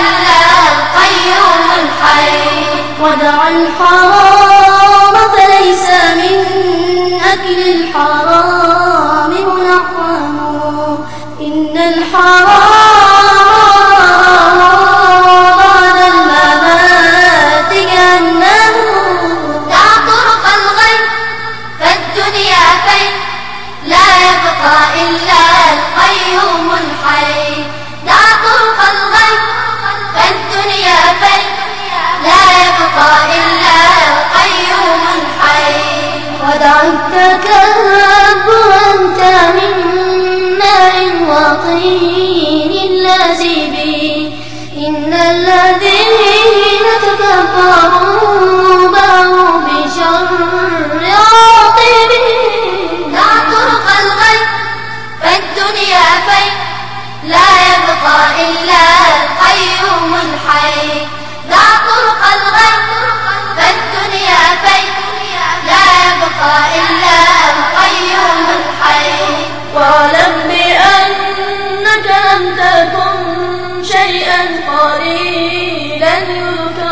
إلا القيوم الحي ودعا الحرام فليس من أكل الحرام منعم إن الحرام أنك الرب أنت من ماء وطين لازبين إن الذين تكبروا باعوا بشر عاقبين. دع طرق الغي فالدنيا في لا يبقى إلا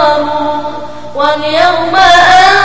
يذكر واليوم أنت